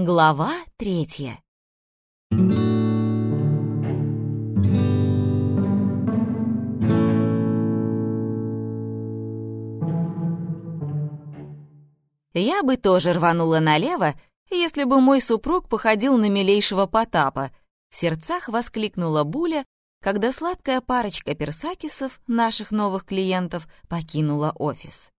Глава третья. Я бы тоже рванула налево, если бы мой супруг походил на милейшего Потапа. В сердцах воскликнула Буля, когда сладкая парочка персакисов, наших новых клиентов, покинула офис.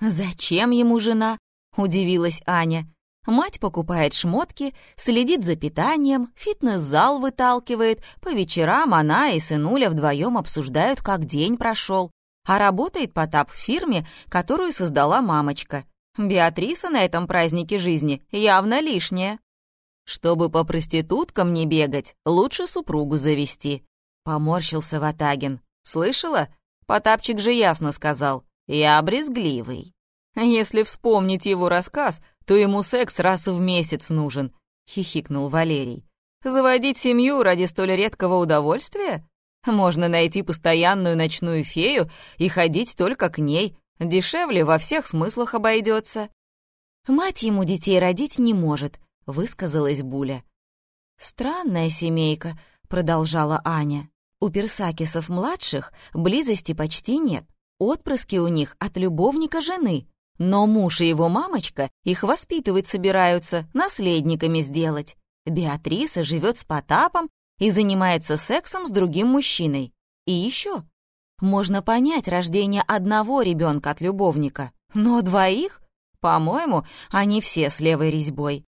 «Зачем ему жена?» — удивилась Аня. Мать покупает шмотки, следит за питанием, фитнес-зал выталкивает, по вечерам она и сынуля вдвоем обсуждают, как день прошел. А работает Потап в фирме, которую создала мамочка. Беатриса на этом празднике жизни явно лишняя. Чтобы по проституткам не бегать, лучше супругу завести. Поморщился Ватагин. Слышала? Потапчик же ясно сказал. Я брезгливый. Если вспомнить его рассказ, то ему секс раз в месяц нужен, хихикнул Валерий. Заводить семью ради столь редкого удовольствия? Можно найти постоянную ночную фею и ходить только к ней, Дешевле во всех смыслах обойдется. Мать ему детей родить не может, высказалась Буля. Странная семейка, продолжала Аня. У персакисов-младших близости почти нет. Отпрыски у них от любовника жены. Но муж и его мамочка их воспитывать собираются, наследниками сделать. Беатриса живет с Потапом и занимается сексом с другим мужчиной. И еще можно понять рождение одного ребенка от любовника, но двоих? По-моему, они все с левой резьбой.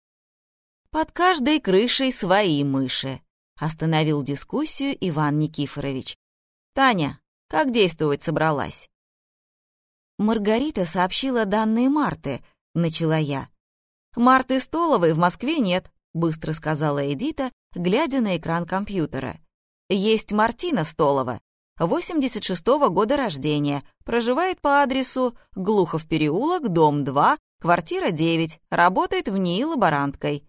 «Под каждой крышей свои мыши», — остановил дискуссию Иван Никифорович. «Таня, как действовать собралась?» Маргарита сообщила данные Марты, начала я. «Марты Столовой в Москве нет», — быстро сказала Эдита, глядя на экран компьютера. «Есть Мартина Столова, 86-го года рождения, проживает по адресу Глухов переулок, дом 2, квартира 9, работает в ней лаборанткой.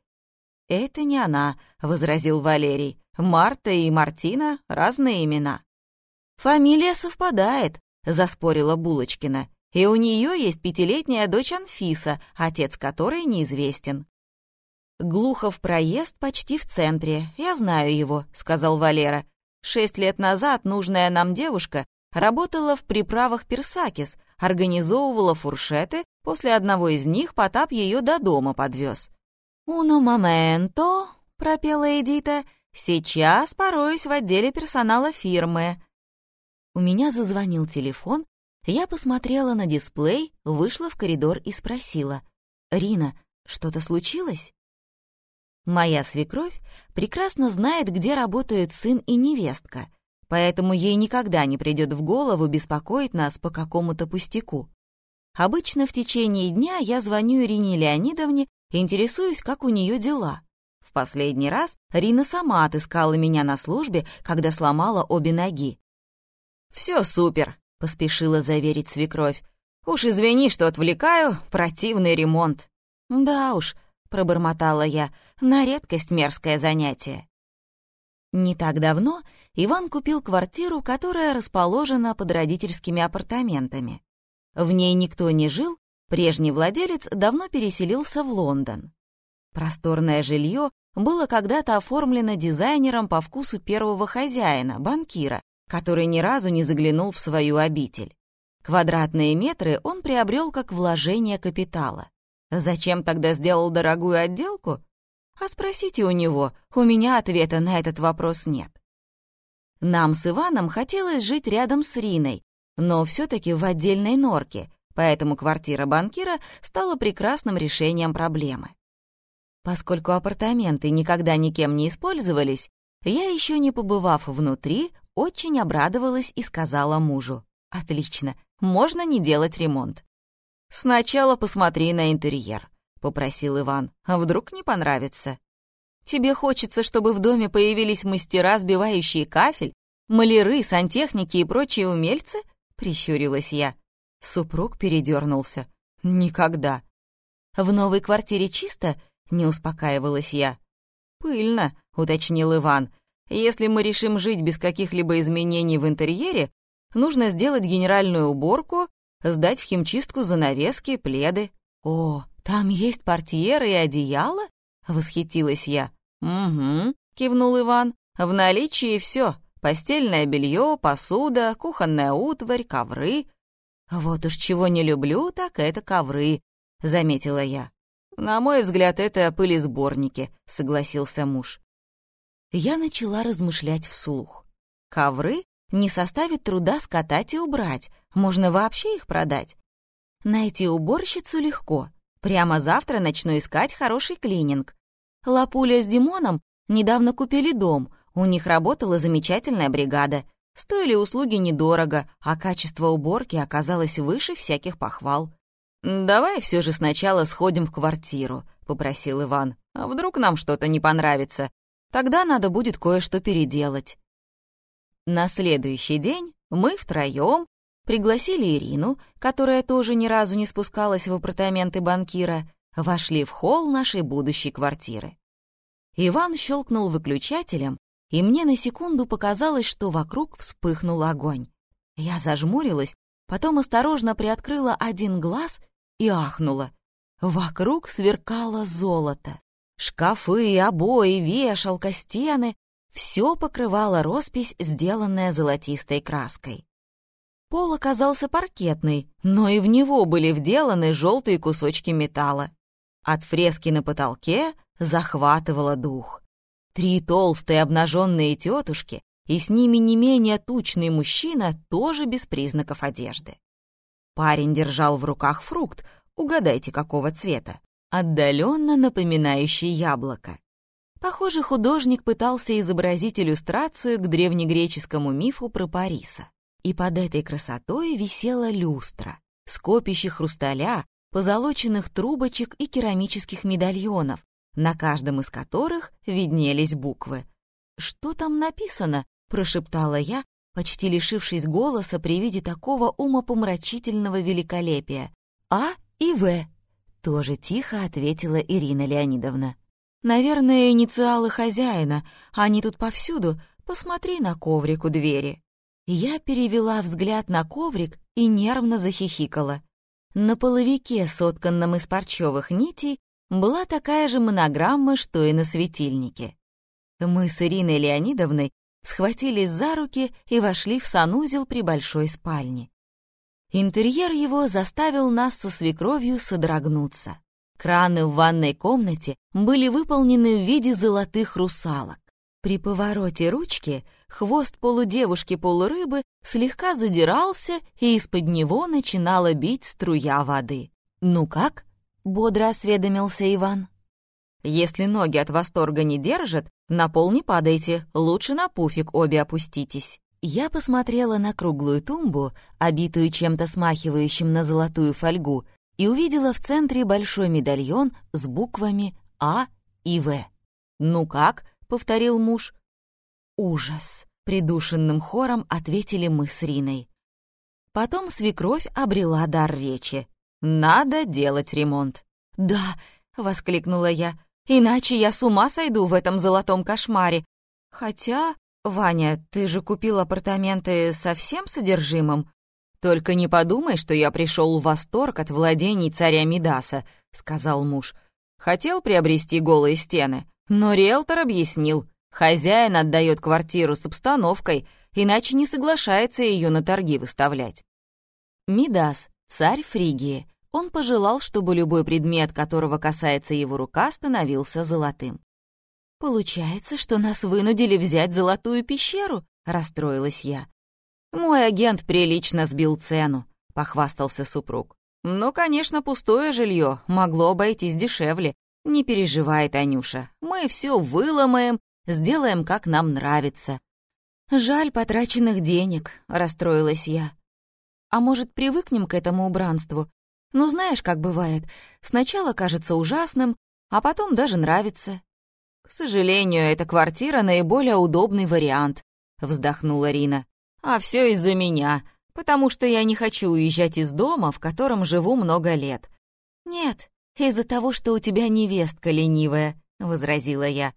«Это не она», — возразил Валерий. «Марта и Мартина — разные имена». «Фамилия совпадает», — заспорила Булочкина. «И у нее есть пятилетняя дочь Анфиса, отец которой неизвестен». «Глухов проезд почти в центре, я знаю его», — сказал Валера. Шесть лет назад нужная нам девушка работала в приправах Персакис, организовывала фуршеты, после одного из них Потап ее до дома подвез. «Уно моменто», — пропела Эдита, — «сейчас пороюсь в отделе персонала фирмы». У меня зазвонил телефон, я посмотрела на дисплей, вышла в коридор и спросила. «Рина, что-то случилось?» Моя свекровь прекрасно знает, где работают сын и невестка, поэтому ей никогда не придет в голову беспокоить нас по какому-то пустяку. Обычно в течение дня я звоню Ирине Леонидовне и интересуюсь, как у нее дела. В последний раз Рина сама отыскала меня на службе, когда сломала обе ноги. «Все супер», — поспешила заверить свекровь. «Уж извини, что отвлекаю, противный ремонт». «Да уж», пробормотала я, на редкость мерзкое занятие. Не так давно Иван купил квартиру, которая расположена под родительскими апартаментами. В ней никто не жил, прежний владелец давно переселился в Лондон. Просторное жилье было когда-то оформлено дизайнером по вкусу первого хозяина, банкира, который ни разу не заглянул в свою обитель. Квадратные метры он приобрел как вложение капитала. Зачем тогда сделал дорогую отделку? А спросите у него, у меня ответа на этот вопрос нет. Нам с Иваном хотелось жить рядом с Риной, но все-таки в отдельной норке, поэтому квартира банкира стала прекрасным решением проблемы. Поскольку апартаменты никогда никем не использовались, я, еще не побывав внутри, очень обрадовалась и сказала мужу, «Отлично, можно не делать ремонт. «Сначала посмотри на интерьер», — попросил Иван. «А вдруг не понравится?» «Тебе хочется, чтобы в доме появились мастера, сбивающие кафель, маляры, сантехники и прочие умельцы?» — прищурилась я. Супруг передернулся. «Никогда». «В новой квартире чисто?» — не успокаивалась я. «Пыльно», — уточнил Иван. «Если мы решим жить без каких-либо изменений в интерьере, нужно сделать генеральную уборку сдать в химчистку занавески, пледы. О, там есть портьеры и одеяло? — восхитилась я. «Угу», — кивнул Иван. «В наличии все: Постельное белье, посуда, кухонная утварь, ковры. Вот уж чего не люблю, так это ковры», — заметила я. «На мой взгляд, это пылесборники», — согласился муж. Я начала размышлять вслух. Ковры не составит труда скатать и убрать, можно вообще их продать. Найти уборщицу легко. Прямо завтра начну искать хороший клининг. Лапуля с Димоном недавно купили дом, у них работала замечательная бригада. Стоили услуги недорого, а качество уборки оказалось выше всяких похвал. «Давай все же сначала сходим в квартиру», — попросил Иван. «А вдруг нам что-то не понравится? Тогда надо будет кое-что переделать». На следующий день мы втроем пригласили Ирину, которая тоже ни разу не спускалась в апартаменты банкира, вошли в холл нашей будущей квартиры. Иван щелкнул выключателем, и мне на секунду показалось, что вокруг вспыхнул огонь. Я зажмурилась, потом осторожно приоткрыла один глаз и ахнула. Вокруг сверкало золото. Шкафы, обои, вешалка, стены — все покрывало роспись, сделанная золотистой краской. Пол оказался паркетный, но и в него были вделаны желтые кусочки металла. От фрески на потолке захватывало дух. Три толстые обнаженные тетушки и с ними не менее тучный мужчина тоже без признаков одежды. Парень держал в руках фрукт, угадайте, какого цвета, отдаленно напоминающий яблоко. Похоже, художник пытался изобразить иллюстрацию к древнегреческому мифу про Париса. И под этой красотой висела люстра, скопище хрусталя, позолоченных трубочек и керамических медальонов, на каждом из которых виднелись буквы. «Что там написано?» — прошептала я, почти лишившись голоса при виде такого умопомрачительного великолепия. «А и В», — тоже тихо ответила Ирина Леонидовна. «Наверное, инициалы хозяина, они тут повсюду, посмотри на коврик у двери». Я перевела взгляд на коврик и нервно захихикала. На половике, сотканном из парчевых нитей, была такая же монограмма, что и на светильнике. Мы с Ириной Леонидовной схватились за руки и вошли в санузел при большой спальне. Интерьер его заставил нас со свекровью содрогнуться. Краны в ванной комнате были выполнены в виде золотых русалок. При повороте ручки хвост полудевушки-полурыбы слегка задирался, и из-под него начинала бить струя воды. «Ну как?» — бодро осведомился Иван. «Если ноги от восторга не держат, на пол не падайте, лучше на пуфик обе опуститесь». Я посмотрела на круглую тумбу, обитую чем-то смахивающим на золотую фольгу, и увидела в центре большой медальон с буквами А и В. «Ну как?» — повторил муж. «Ужас!» — придушенным хором ответили мы с Риной. Потом свекровь обрела дар речи. «Надо делать ремонт». «Да!» — воскликнула я. «Иначе я с ума сойду в этом золотом кошмаре. Хотя «Ваня, ты же купил апартаменты со всем содержимым?» «Только не подумай, что я пришел в восторг от владений царя Мидаса», — сказал муж. «Хотел приобрести голые стены, но риэлтор объяснил, хозяин отдает квартиру с обстановкой, иначе не соглашается ее на торги выставлять». Мидас, царь Фригии, он пожелал, чтобы любой предмет, которого касается его рука, становился золотым. «Получается, что нас вынудили взять золотую пещеру?» — расстроилась я. «Мой агент прилично сбил цену», — похвастался супруг. «Ну, конечно, пустое жилье могло обойтись дешевле. Не переживай, Танюша, мы все выломаем, сделаем, как нам нравится». «Жаль потраченных денег», — расстроилась я. «А может, привыкнем к этому убранству? Ну, знаешь, как бывает, сначала кажется ужасным, а потом даже нравится. «К сожалению, эта квартира наиболее удобный вариант», — вздохнула Рина. «А все из-за меня, потому что я не хочу уезжать из дома, в котором живу много лет». «Нет, из-за того, что у тебя невестка ленивая», — возразила я.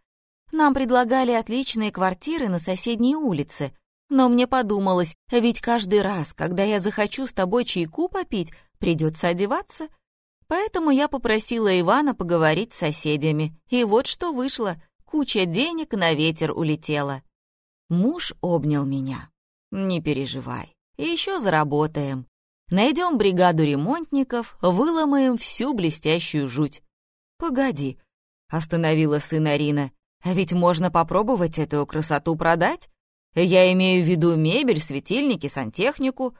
«Нам предлагали отличные квартиры на соседней улице, но мне подумалось, ведь каждый раз, когда я захочу с тобой чайку попить, придется одеваться. Поэтому я попросила Ивана поговорить с соседями. И вот что вышло. Куча денег на ветер улетела. Муж обнял меня. «Не переживай. Еще заработаем. Найдем бригаду ремонтников, выломаем всю блестящую жуть». «Погоди», — остановила сына Арина. «А ведь можно попробовать эту красоту продать? Я имею в виду мебель, светильники, сантехнику.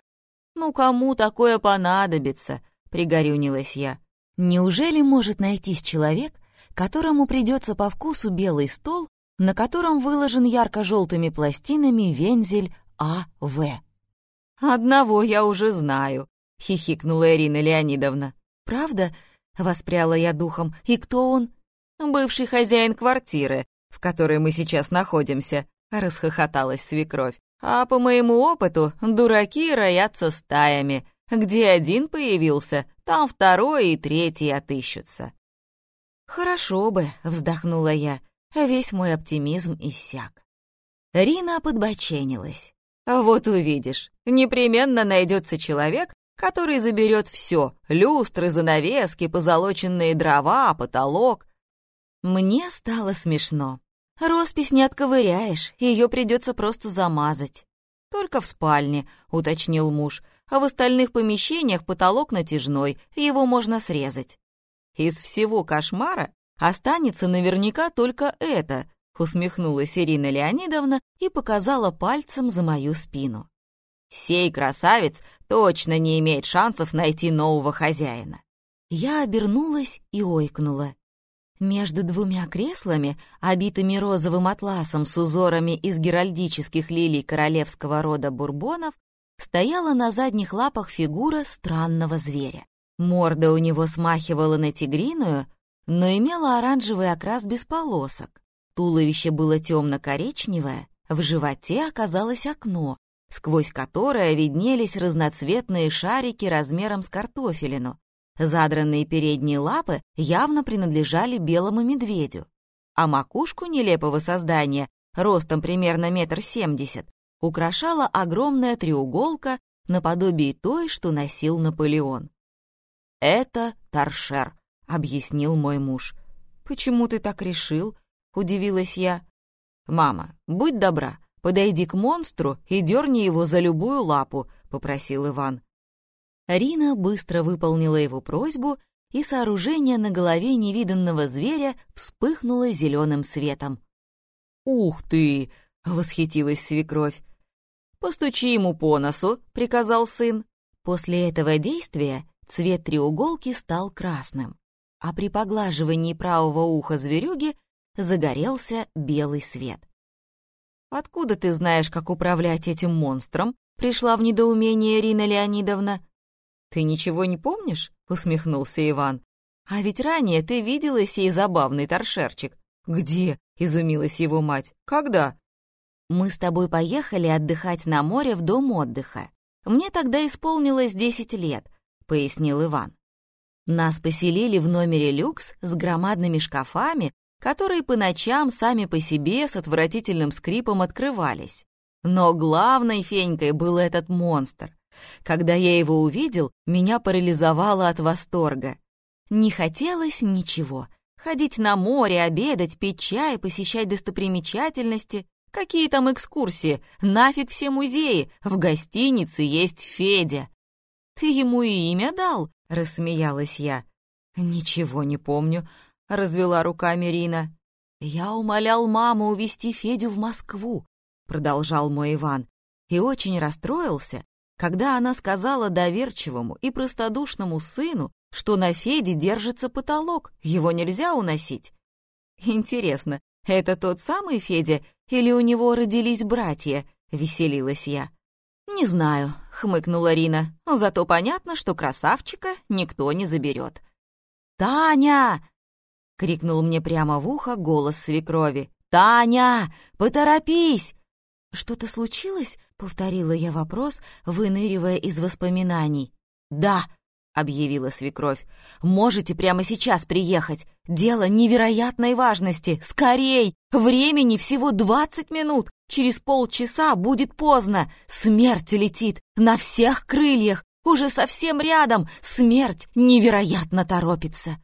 Ну, кому такое понадобится?» — пригорюнилась я. «Неужели может найтись человек, которому придется по вкусу белый стол, на котором выложен ярко-желтыми пластинами вензель А.В.?» «Одного я уже знаю», — хихикнула Ирина Леонидовна. «Правда?» — воспряла я духом. «И кто он?» «Бывший хозяин квартиры, в которой мы сейчас находимся», — расхохоталась свекровь. «А по моему опыту, дураки роятся стаями. Где один появился, там второй и третий отыщутся». «Хорошо бы», — вздохнула я, весь мой оптимизм иссяк. Рина подбоченилась. «Вот увидишь, непременно найдется человек, который заберет все — люстры, занавески, позолоченные дрова, потолок». Мне стало смешно. Роспись не отковыряешь, ее придется просто замазать. «Только в спальне», — уточнил муж, «а в остальных помещениях потолок натяжной, его можно срезать». «Из всего кошмара останется наверняка только это», — усмехнулась Ирина Леонидовна и показала пальцем за мою спину. «Сей красавец точно не имеет шансов найти нового хозяина». Я обернулась и ойкнула. Между двумя креслами, обитыми розовым атласом с узорами из геральдических лилий королевского рода бурбонов, стояла на задних лапах фигура странного зверя. Морда у него смахивала на тигриную, но имела оранжевый окрас без полосок. Туловище было темно-коричневое, в животе оказалось окно, сквозь которое виднелись разноцветные шарики размером с картофелину, Задранные передние лапы явно принадлежали белому медведю, а макушку нелепого создания, ростом примерно метр семьдесят, украшала огромная треуголка наподобие той, что носил Наполеон. «Это торшер», — объяснил мой муж. «Почему ты так решил?» — удивилась я. «Мама, будь добра, подойди к монстру и дерни его за любую лапу», — попросил Иван. Рина быстро выполнила его просьбу, и сооружение на голове невиданного зверя вспыхнуло зеленым светом. «Ух ты!» — восхитилась свекровь. «Постучи ему по носу», — приказал сын. После этого действия цвет треуголки стал красным, а при поглаживании правого уха зверюги загорелся белый свет. «Откуда ты знаешь, как управлять этим монстром?» — пришла в недоумение Ирина Леонидовна. «Ты ничего не помнишь?» — усмехнулся Иван. «А ведь ранее ты видела сей забавный торшерчик». «Где?» — изумилась его мать. «Когда?» «Мы с тобой поехали отдыхать на море в дом отдыха. Мне тогда исполнилось десять лет», — пояснил Иван. Нас поселили в номере люкс с громадными шкафами, которые по ночам сами по себе с отвратительным скрипом открывались. Но главной фенькой был этот монстр. Когда я его увидел, меня парализовало от восторга. Не хотелось ничего. Ходить на море, обедать, пить чай, посещать достопримечательности. Какие там экскурсии? Нафиг все музеи. В гостинице есть Федя. «Ты ему и имя дал?» — рассмеялась я. «Ничего не помню», — развела руками Рина. «Я умолял маму увезти Федю в Москву», — продолжал мой Иван, и очень расстроился, когда она сказала доверчивому и простодушному сыну, что на Феде держится потолок, его нельзя уносить. Интересно, это тот самый Федя или у него родились братья? Веселилась я. Не знаю, хмыкнула Рина, зато понятно, что красавчика никто не заберет. «Таня!» — крикнул мне прямо в ухо голос свекрови. «Таня, поторопись! «Что-то случилось?» — повторила я вопрос, выныривая из воспоминаний. «Да», — объявила свекровь, — «можете прямо сейчас приехать. Дело невероятной важности. Скорей! Времени всего двадцать минут. Через полчаса будет поздно. Смерть летит на всех крыльях. Уже совсем рядом! Смерть невероятно торопится!»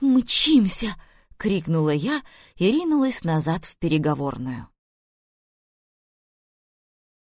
«Мчимся!» — крикнула я и ринулась назад в переговорную.